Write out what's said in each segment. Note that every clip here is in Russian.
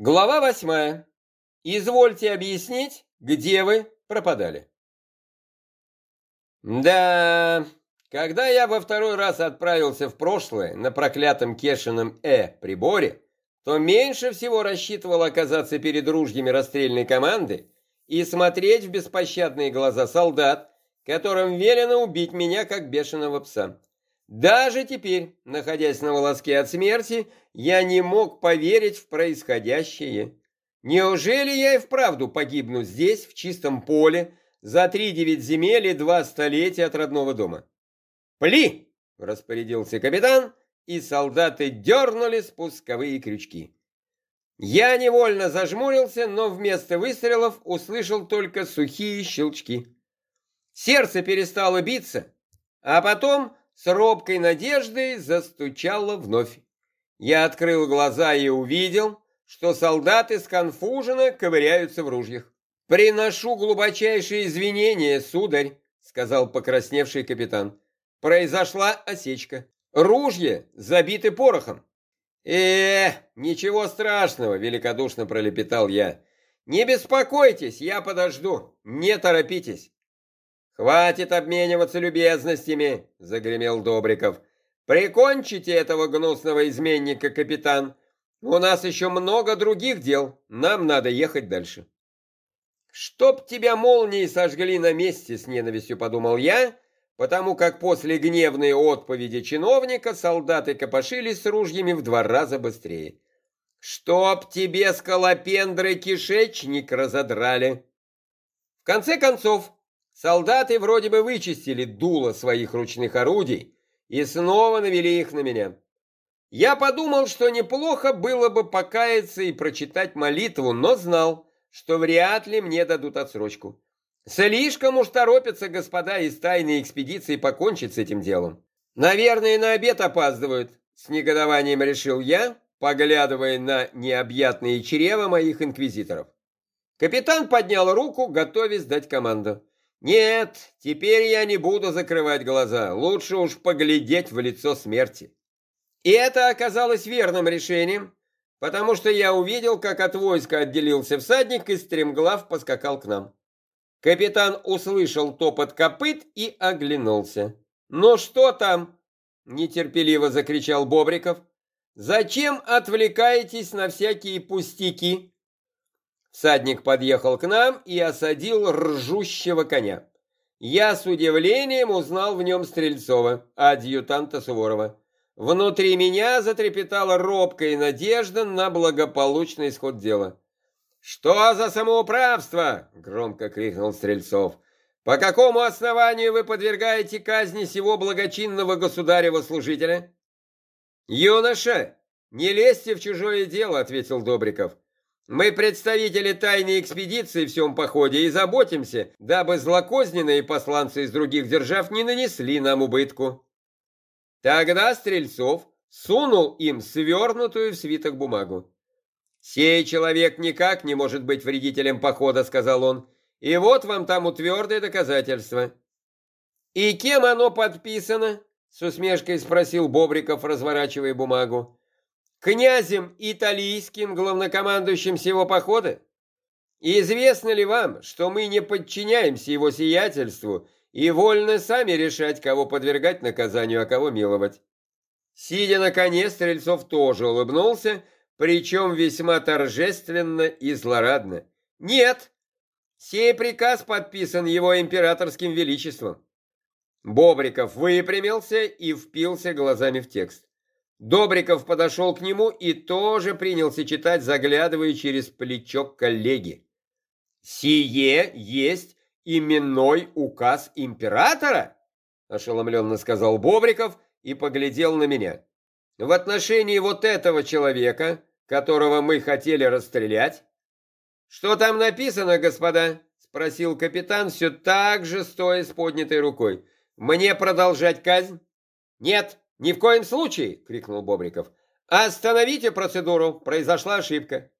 Глава восьмая. Извольте объяснить, где вы пропадали. Да, когда я во второй раз отправился в прошлое на проклятом Кешином Э-приборе, то меньше всего рассчитывал оказаться перед ружьями расстрельной команды и смотреть в беспощадные глаза солдат, которым велено убить меня, как бешеного пса. Даже теперь, находясь на волоске от смерти, я не мог поверить в происходящее. Неужели я и вправду погибну здесь, в чистом поле, за три девять земель и два столетия от родного дома? «Пли!» — распорядился капитан, и солдаты дернули спусковые крючки. Я невольно зажмурился, но вместо выстрелов услышал только сухие щелчки. Сердце перестало биться, а потом с робкой надеждой застучало вновь. Я открыл глаза и увидел, что солдаты сконфуженно ковыряются в ружьях. «Приношу глубочайшие извинения, сударь», — сказал покрасневший капитан. «Произошла осечка. Ружья забиты порохом». «Э, ничего страшного», — великодушно пролепетал я. «Не беспокойтесь, я подожду, не торопитесь». «Хватит обмениваться любезностями!» — загремел Добриков. «Прикончите этого гнусного изменника, капитан. У нас еще много других дел. Нам надо ехать дальше». «Чтоб тебя молнии сожгли на месте!» — с ненавистью подумал я, потому как после гневной отповеди чиновника солдаты копошились с ружьями в два раза быстрее. «Чтоб тебе скалопендры кишечник разодрали!» В конце концов, Солдаты вроде бы вычистили дуло своих ручных орудий и снова навели их на меня. Я подумал, что неплохо было бы покаяться и прочитать молитву, но знал, что вряд ли мне дадут отсрочку. Слишком уж торопятся господа из тайной экспедиции покончить с этим делом. Наверное, на обед опаздывают, с негодованием решил я, поглядывая на необъятные чрева моих инквизиторов. Капитан поднял руку, готовясь дать команду. Нет, теперь я не буду закрывать глаза, лучше уж поглядеть в лицо смерти. И это оказалось верным решением, потому что я увидел, как от войска отделился всадник и стремглав поскакал к нам. Капитан услышал топот копыт и оглянулся. «Ну что там?» — нетерпеливо закричал Бобриков. «Зачем отвлекаетесь на всякие пустяки?» Всадник подъехал к нам и осадил ржущего коня. Я с удивлением узнал в нем Стрельцова, адъютанта Суворова. Внутри меня затрепетала робкая надежда на благополучный исход дела. «Что за самоуправство?» — громко крикнул Стрельцов. «По какому основанию вы подвергаете казни сего благочинного государева служителя?» «Юноша, не лезьте в чужое дело», — ответил Добриков. Мы представители тайной экспедиции в всем походе и заботимся, дабы злокозненные посланцы из других держав не нанесли нам убытку. Тогда Стрельцов сунул им свернутую в свиток бумагу. «Сей человек никак не может быть вредителем похода», — сказал он. «И вот вам тому твердое доказательство». «И кем оно подписано?» — с усмешкой спросил Бобриков, разворачивая бумагу князем италийским, главнокомандующим всего похода? известно ли вам, что мы не подчиняемся его сиятельству и вольны сами решать, кого подвергать наказанию, а кого миловать? Сидя на коне, Стрельцов тоже улыбнулся, причем весьма торжественно и злорадно. Нет, сей приказ подписан его императорским величеством. Бобриков выпрямился и впился глазами в текст. Добриков подошел к нему и тоже принялся читать, заглядывая через плечо коллеги. «Сие есть именной указ императора?» ошеломленно сказал Бобриков и поглядел на меня. «В отношении вот этого человека, которого мы хотели расстрелять...» «Что там написано, господа?» спросил капитан, все так же стоя с поднятой рукой. «Мне продолжать казнь?» «Нет!» «Ни в коем случае!» — крикнул Бобриков. «Остановите процедуру! Произошла ошибка!»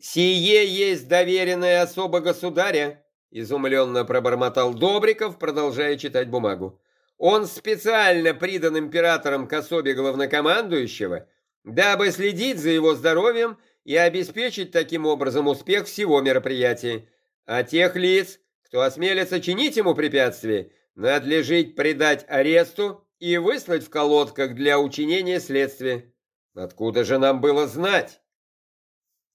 «Сие есть доверенная особа государя!» — изумленно пробормотал Добриков, продолжая читать бумагу. «Он специально придан императором к особе главнокомандующего, дабы следить за его здоровьем и обеспечить таким образом успех всего мероприятия. А тех лиц, кто осмелится чинить ему препятствия, надлежит предать аресту и выслать в колодках для учинения следствия. Откуда же нам было знать?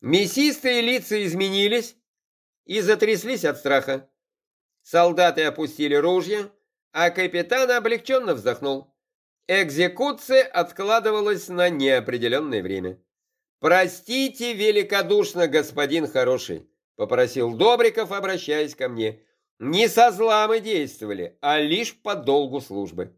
Мясистые лица изменились и затряслись от страха. Солдаты опустили ружья, а капитан облегченно вздохнул. Экзекуция откладывалась на неопределенное время. «Простите великодушно, господин хороший», — попросил Добриков, обращаясь ко мне. «Не со зла мы действовали, а лишь по долгу службы».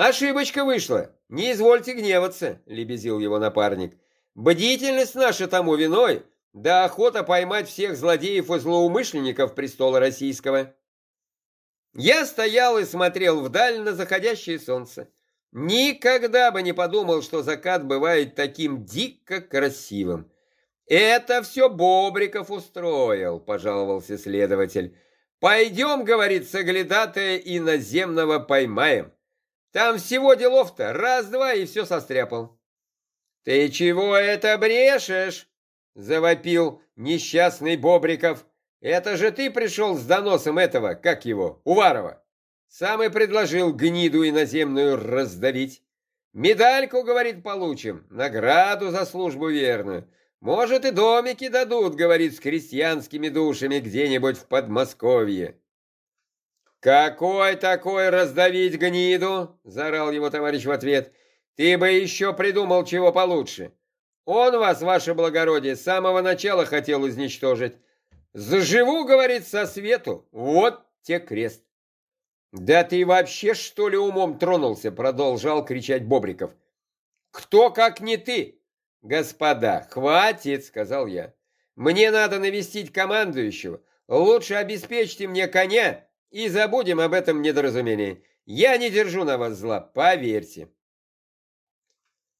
«Ошибочка вышла, не извольте гневаться», — лебезил его напарник. «Бдительность наша тому виной, да охота поймать всех злодеев и злоумышленников престола российского». Я стоял и смотрел вдаль на заходящее солнце. Никогда бы не подумал, что закат бывает таким дико красивым. «Это все Бобриков устроил», — пожаловался следователь. «Пойдем, — говорит соглядатая, — иноземного поймаем. Там всего делов-то раз-два и все состряпал». «Ты чего это брешешь?» — завопил несчастный Бобриков. «Это же ты пришел с доносом этого, как его, Уварова?» Сам и предложил гниду иноземную раздавить. Медальку, говорит, получим, награду за службу верную. Может, и домики дадут, говорит, с крестьянскими душами где-нибудь в Подмосковье. «Какой такой раздавить гниду?» — заорал его товарищ в ответ. «Ты бы еще придумал чего получше. Он вас, ваше благородие, с самого начала хотел изничтожить. Заживу, говорит, со свету, вот те крест». «Да ты вообще, что ли, умом тронулся?» — продолжал кричать Бобриков. «Кто, как не ты?» «Господа, хватит!» — сказал я. «Мне надо навестить командующего. Лучше обеспечьте мне коня и забудем об этом недоразумении. Я не держу на вас зла, поверьте».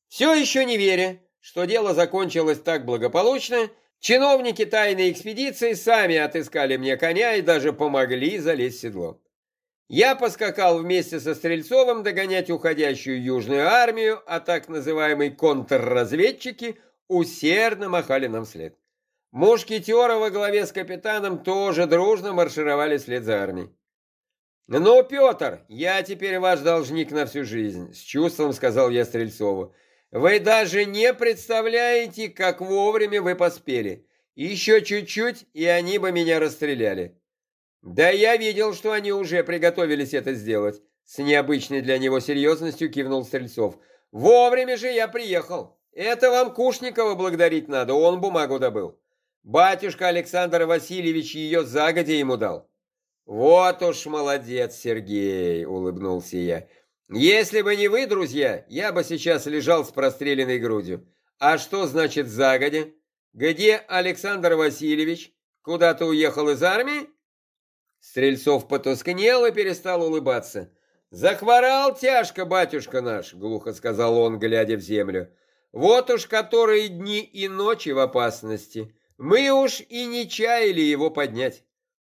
Все еще не веря, что дело закончилось так благополучно, чиновники тайной экспедиции сами отыскали мне коня и даже помогли залезть в седло. Я поскакал вместе со Стрельцовым догонять уходящую южную армию, а так называемые контрразведчики усердно махали нам вслед. Мушкетеры во главе с капитаном тоже дружно маршировали вслед за армией. «Ну, Петр, я теперь ваш должник на всю жизнь», — с чувством сказал я Стрельцову. «Вы даже не представляете, как вовремя вы поспели. Еще чуть-чуть, и они бы меня расстреляли». «Да я видел, что они уже приготовились это сделать», — с необычной для него серьезностью кивнул Стрельцов. «Вовремя же я приехал. Это вам Кушникова благодарить надо, он бумагу добыл. Батюшка Александр Васильевич ее загодя ему дал». «Вот уж молодец, Сергей!» — улыбнулся я. «Если бы не вы, друзья, я бы сейчас лежал с простреленной грудью. А что значит загодя? Где Александр Васильевич? Куда-то уехал из армии?» Стрельцов потускнел и перестал улыбаться. «Захворал тяжко, батюшка наш», — глухо сказал он, глядя в землю. «Вот уж которые дни и ночи в опасности. Мы уж и не чаяли его поднять.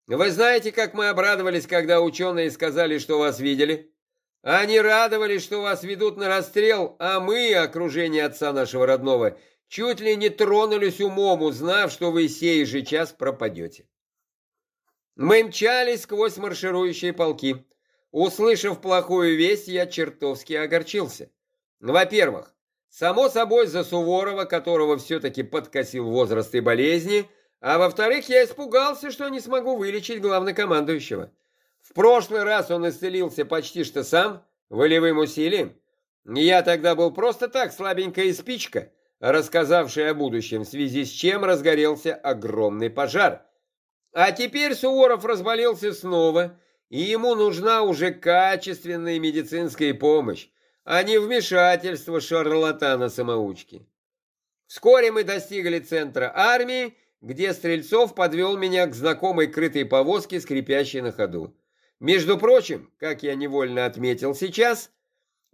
Вы знаете, как мы обрадовались, когда ученые сказали, что вас видели? Они радовались, что вас ведут на расстрел, а мы, окружение отца нашего родного, чуть ли не тронулись умом, узнав, что вы сей же час пропадете». Мы мчались сквозь марширующие полки. Услышав плохую весть, я чертовски огорчился. Во-первых, само собой за Суворова, которого все-таки подкосил возраст и болезни, а во-вторых, я испугался, что не смогу вылечить главнокомандующего. В прошлый раз он исцелился почти что сам, волевым усилием. Я тогда был просто так, слабенькая спичка, рассказавшая о будущем, в связи с чем разгорелся огромный пожар. А теперь Суворов разболелся снова, и ему нужна уже качественная медицинская помощь, а не вмешательство шарлатана-самоучки. Вскоре мы достигли центра армии, где Стрельцов подвел меня к знакомой крытой повозке, скрипящей на ходу. Между прочим, как я невольно отметил сейчас,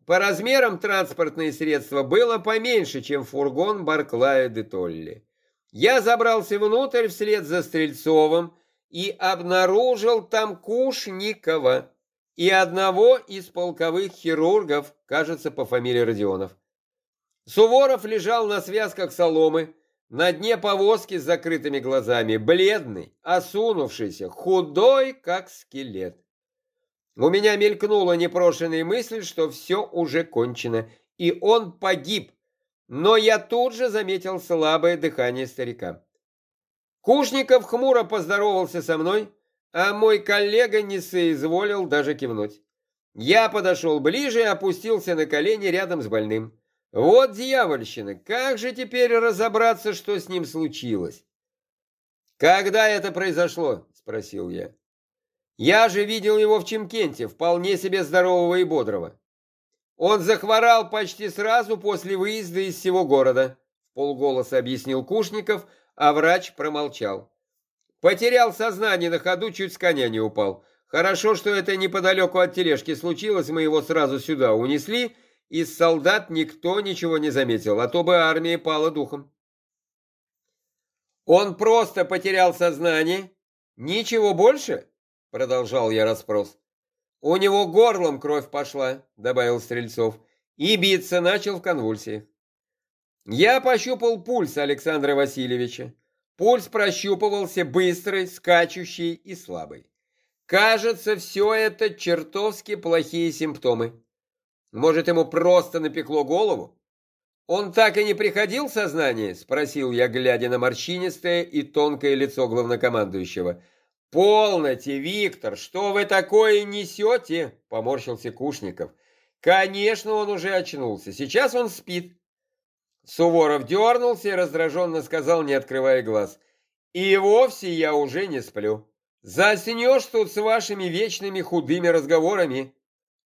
по размерам транспортное средство было поменьше, чем фургон Барклая де Толли. Я забрался внутрь вслед за Стрельцовым и обнаружил там Кушникова и одного из полковых хирургов, кажется, по фамилии Родионов. Суворов лежал на связках соломы, на дне повозки с закрытыми глазами, бледный, осунувшийся, худой, как скелет. У меня мелькнула непрошенная мысль, что все уже кончено, и он погиб, но я тут же заметил слабое дыхание старика. Кушников хмуро поздоровался со мной, а мой коллега не соизволил даже кивнуть. Я подошел ближе и опустился на колени рядом с больным. Вот дьявольщина, как же теперь разобраться, что с ним случилось? «Когда это произошло?» — спросил я. «Я же видел его в Чемкенте, вполне себе здорового и бодрого. Он захворал почти сразу после выезда из всего города», — полголоса объяснил Кушников, а врач промолчал. «Потерял сознание на ходу, чуть с коня не упал. Хорошо, что это неподалеку от тележки случилось, мы его сразу сюда унесли» Из солдат никто ничего не заметил, а то бы армия пала духом. «Он просто потерял сознание? Ничего больше?» — продолжал я расспрос. «У него горлом кровь пошла», — добавил Стрельцов, и биться начал в конвульсиях. Я пощупал пульс Александра Васильевича. Пульс прощупывался быстрый, скачущий и слабый. Кажется, все это чертовски плохие симптомы. Может, ему просто напекло голову? Он так и не приходил в сознание? Спросил я, глядя на морщинистое и тонкое лицо главнокомандующего. «Полноте, Виктор, что вы такое несете?» — поморщился Кушников. «Конечно, он уже очнулся. Сейчас он спит». Суворов дернулся и раздраженно сказал, не открывая глаз. «И вовсе я уже не сплю. Заснешь тут с вашими вечными худыми разговорами».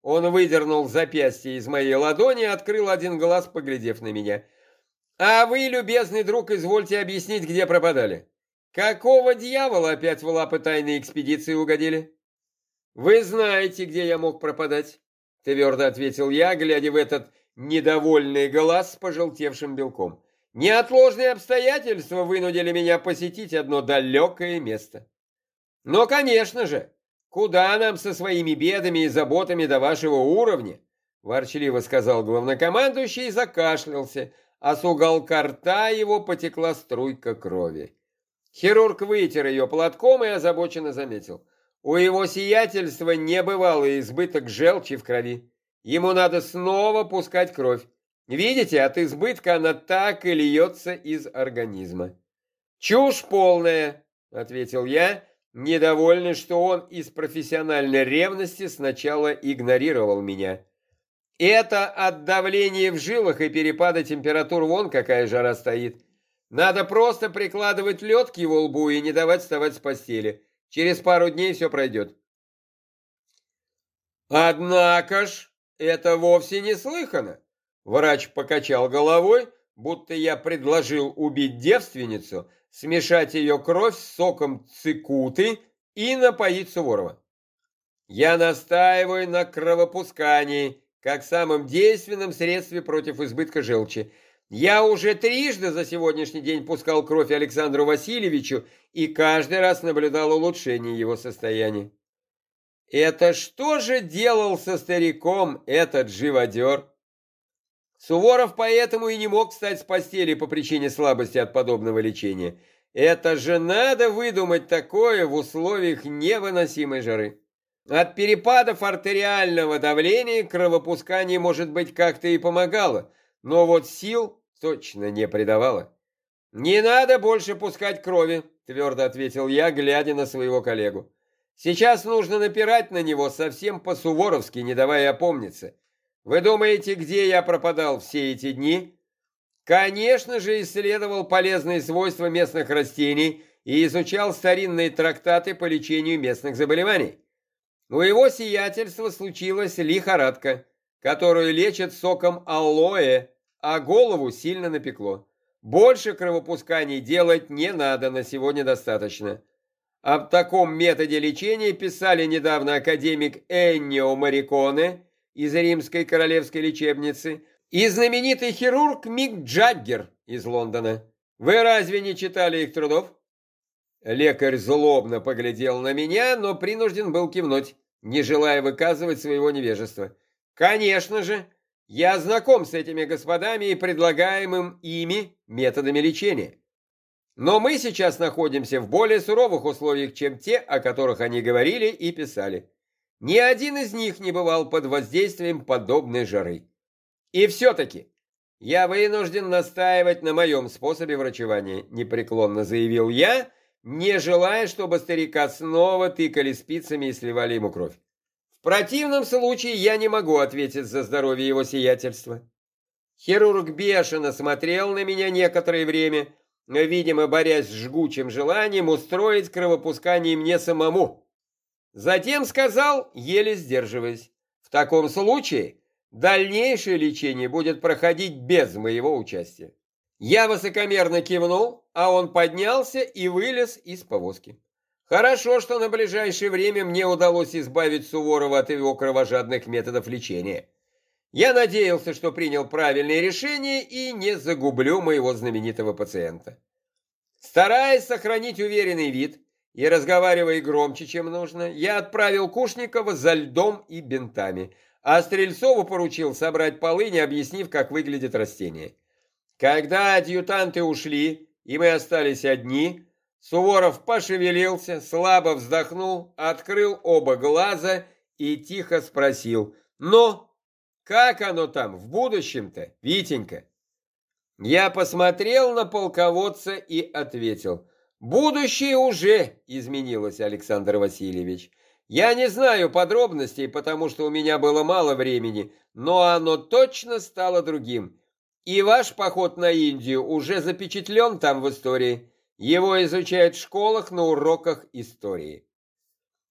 Он выдернул запястье из моей ладони и открыл один глаз, поглядев на меня. «А вы, любезный друг, извольте объяснить, где пропадали. Какого дьявола опять в лапы тайной экспедиции угодили?» «Вы знаете, где я мог пропадать», — твердо ответил я, глядя в этот недовольный глаз с пожелтевшим белком. «Неотложные обстоятельства вынудили меня посетить одно далекое место». «Но, конечно же, Куда нам со своими бедами и заботами до вашего уровня? Ворчливо сказал главнокомандующий и закашлялся, а с уголка рта его потекла струйка крови. Хирург вытер ее платком и озабоченно заметил. У его сиятельства не бывало избыток желчи в крови. Ему надо снова пускать кровь. Видите, от избытка она так и льется из организма. «Чушь полная», — ответил я, — недовольный, что он из профессиональной ревности сначала игнорировал меня. Это от давления в жилах и перепада температур вон какая жара стоит. Надо просто прикладывать лед к его лбу и не давать вставать с постели. Через пару дней все пройдет. Однако ж, это вовсе не слыхано. Врач покачал головой, будто я предложил убить девственницу, смешать ее кровь с соком цикуты и напоить Суворова. Я настаиваю на кровопускании, как самом действенном средстве против избытка желчи. Я уже трижды за сегодняшний день пускал кровь Александру Васильевичу и каждый раз наблюдал улучшение его состояния. Это что же делал со стариком этот живодер? Суворов поэтому и не мог встать с постели по причине слабости от подобного лечения. Это же надо выдумать такое в условиях невыносимой жары. От перепадов артериального давления кровопускание, может быть, как-то и помогало, но вот сил точно не придавало. «Не надо больше пускать крови», — твердо ответил я, глядя на своего коллегу. «Сейчас нужно напирать на него совсем по-суворовски, не давая опомниться. Вы думаете, где я пропадал все эти дни? Конечно же, исследовал полезные свойства местных растений и изучал старинные трактаты по лечению местных заболеваний. У его сиятельства случилась лихорадка, которую лечат соком алоэ, а голову сильно напекло. Больше кровопусканий делать не надо, на сегодня достаточно. Об таком методе лечения писали недавно академик Эннио Мариконе из Римской королевской лечебницы и знаменитый хирург Мик Джаггер из Лондона. Вы разве не читали их трудов? Лекарь злобно поглядел на меня, но принужден был кивнуть, не желая выказывать своего невежества. Конечно же, я знаком с этими господами и предлагаемым ими методами лечения. Но мы сейчас находимся в более суровых условиях, чем те, о которых они говорили и писали. Ни один из них не бывал под воздействием подобной жары. И все-таки я вынужден настаивать на моем способе врачевания, непреклонно заявил я, не желая, чтобы старика снова тыкали спицами и сливали ему кровь. В противном случае я не могу ответить за здоровье его сиятельства. Хирург бешено смотрел на меня некоторое время, видимо, борясь с жгучим желанием устроить кровопускание мне самому. Затем сказал, еле сдерживаясь, в таком случае дальнейшее лечение будет проходить без моего участия. Я высокомерно кивнул, а он поднялся и вылез из повозки. Хорошо, что на ближайшее время мне удалось избавить Суворова от его кровожадных методов лечения. Я надеялся, что принял правильное решение и не загублю моего знаменитого пациента. Стараясь сохранить уверенный вид и разговаривая громче, чем нужно, я отправил Кушникова за льдом и бинтами, а Стрельцову поручил собрать полы, не объяснив, как выглядит растение. Когда адъютанты ушли, и мы остались одни, Суворов пошевелился, слабо вздохнул, открыл оба глаза и тихо спросил, «Ну, как оно там в будущем-то, Витенька? Я посмотрел на полководца и ответил. Будущее уже изменилось, Александр Васильевич. Я не знаю подробностей, потому что у меня было мало времени, но оно точно стало другим. И ваш поход на Индию уже запечатлен там в истории. Его изучают в школах на уроках истории.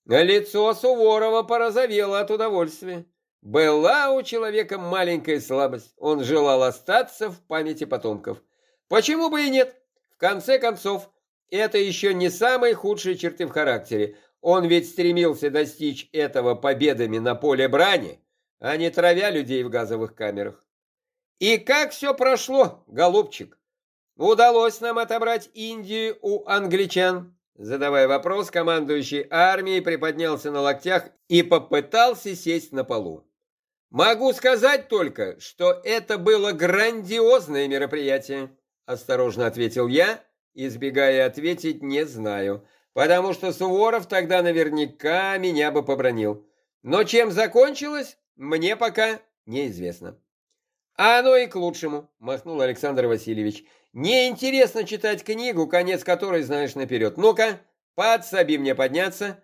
Лицо Суворова порозовело от удовольствия. Была у человека маленькая слабость. Он желал остаться в памяти потомков. Почему бы и нет? В конце концов, это еще не самые худшие черты в характере. Он ведь стремился достичь этого победами на поле брани, а не травя людей в газовых камерах. И как все прошло, голубчик? Удалось нам отобрать Индию у англичан? Задавая вопрос, командующий армией приподнялся на локтях и попытался сесть на полу. Могу сказать только, что это было грандиозное мероприятие, осторожно ответил я, избегая ответить «не знаю», потому что Суворов тогда наверняка меня бы побронил. Но чем закончилось, мне пока неизвестно. А оно и к лучшему, махнул Александр Васильевич. Неинтересно читать книгу, конец которой знаешь наперед. Ну-ка, подсоби мне подняться.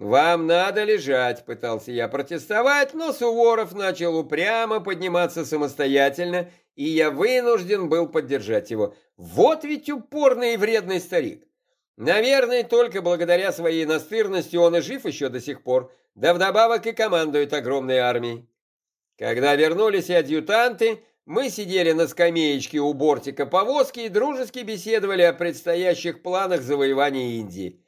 «Вам надо лежать», — пытался я протестовать, но Суворов начал упрямо подниматься самостоятельно, и я вынужден был поддержать его. Вот ведь упорный и вредный старик. Наверное, только благодаря своей настырности он и жив еще до сих пор, да вдобавок и командует огромной армией. Когда вернулись адъютанты, мы сидели на скамеечке у бортика повозки и дружески беседовали о предстоящих планах завоевания Индии.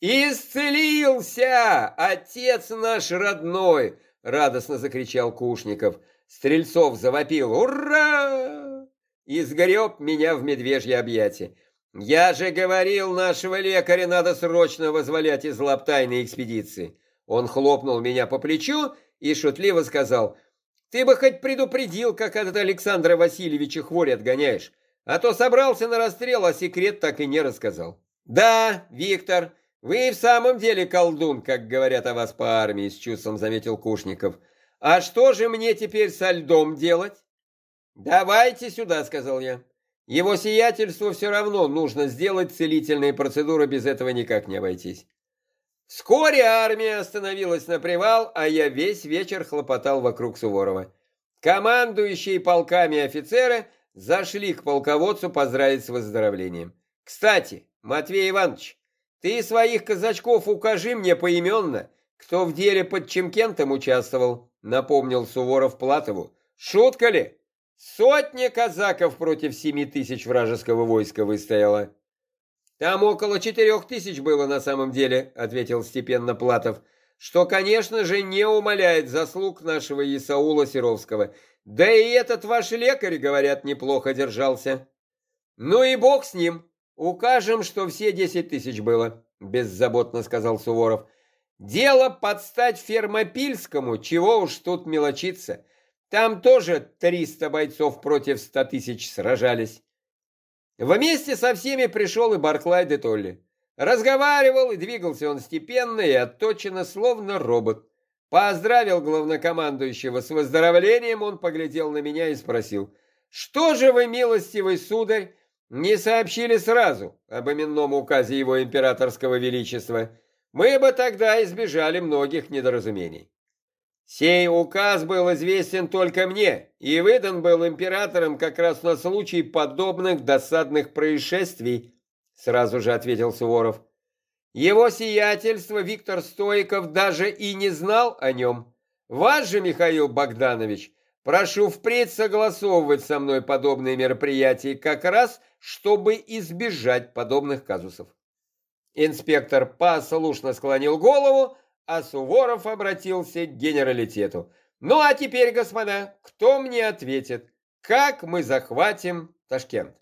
«Исцелился! Отец наш родной!» — радостно закричал Кушников. Стрельцов завопил «Ура!» и сгреб меня в медвежье объятие. «Я же говорил, нашего лекаря надо срочно возволять из лап тайной экспедиции!» Он хлопнул меня по плечу и шутливо сказал «Ты бы хоть предупредил, как этот Александра Васильевича хворь отгоняешь, а то собрался на расстрел, а секрет так и не рассказал». «Да, Виктор!» «Вы в самом деле колдун, как говорят о вас по армии», — с чувством заметил Кушников. «А что же мне теперь со льдом делать?» «Давайте сюда», — сказал я. «Его сиятельству все равно нужно сделать целительные процедуры, без этого никак не обойтись». Вскоре армия остановилась на привал, а я весь вечер хлопотал вокруг Суворова. Командующие полками офицеры зашли к полководцу поздравить с выздоровлением. «Кстати, Матвей Иванович, ты своих казачков укажи мне поименно, кто в деле под Чемкентом участвовал, напомнил Суворов Платову. Шутка ли? Сотня казаков против семи тысяч вражеского войска выстояла. Там около четырех тысяч было на самом деле, ответил степенно Платов, что, конечно же, не умаляет заслуг нашего Исаула Серовского. Да и этот ваш лекарь, говорят, неплохо держался. Ну и бог с ним, «Укажем, что все десять тысяч было», — беззаботно сказал Суворов. «Дело подстать Фермопильскому, чего уж тут мелочиться. Там тоже триста бойцов против ста тысяч сражались». Вместе со всеми пришел и Барклай де Толли. Разговаривал и двигался он степенно и отточенно, словно робот. Поздравил главнокомандующего с выздоровлением, он поглядел на меня и спросил, «Что же вы, милостивый сударь, не сообщили сразу об именном указе его императорского величества? Мы бы тогда избежали многих недоразумений». Сей указ был известен только мне и выдан был императором как раз на случай подобных досадных происшествий, сразу же ответил Суворов. Его сиятельство Виктор Стоиков даже и не знал о нем. Вас же, Михаил Богданович, прошу впредь согласовывать со мной подобные мероприятия как раз, чтобы избежать подобных казусов. Инспектор послушно склонил голову, а Суворов обратился к генералитету. «Ну а теперь, господа, кто мне ответит, как мы захватим Ташкент?»